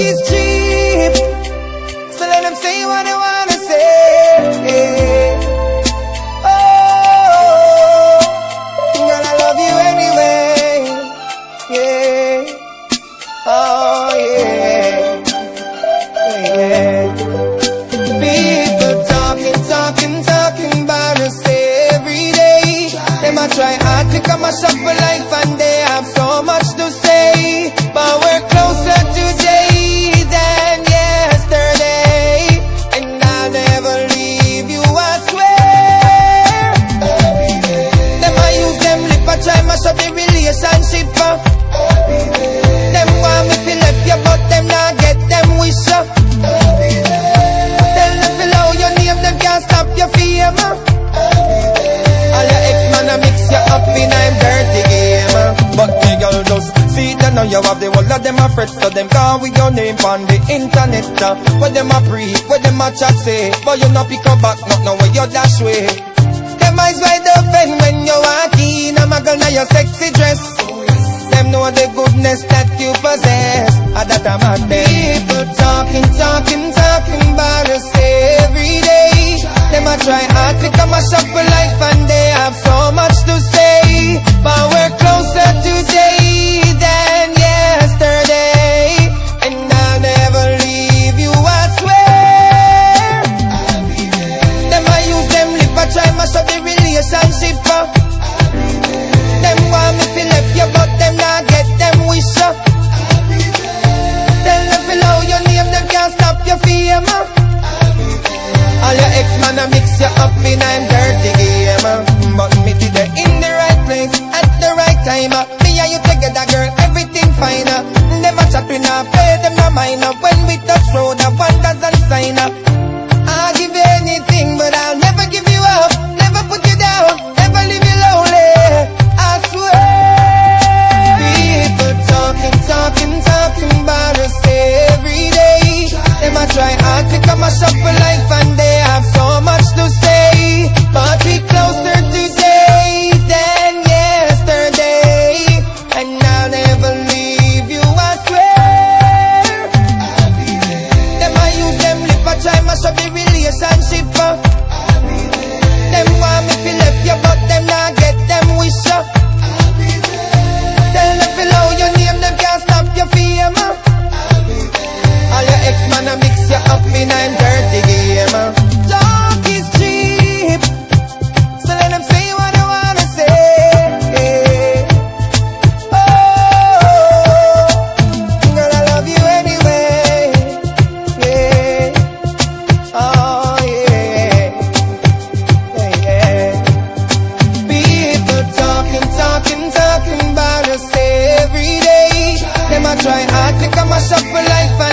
is cheap. So let them say what they wanna say. Oh, girl, I love you anyway. Yeah. Oh, yeah. Yeah. People talking, talking, talking about us every day. A try hard to come a for life Up the relationship. Uh. Them want me to left you, but them not get them wish. Uh. Tell them below your name, them can't stop your fame. Uh. All your ex-man a mix you up in a dirty game. But the girl just see that now you have the whole of them a fret, so them call with your name on the internet. Uh. Where them a pre, where them a chat say, but you not pick up back, not know where you dash way. Them eyes wide open when you walk in, Now your sexy dress. Them know the goodness that you possess. Ah, that I'm a People talking, talking, talking about us every day. Them a try hard to come a for life Them a chat, not play, them not mind. Uh. When we touch road, a one doesn't sign. Uh. I'll give anything, Uh. Them want me to left you, but try hard to come a shop for life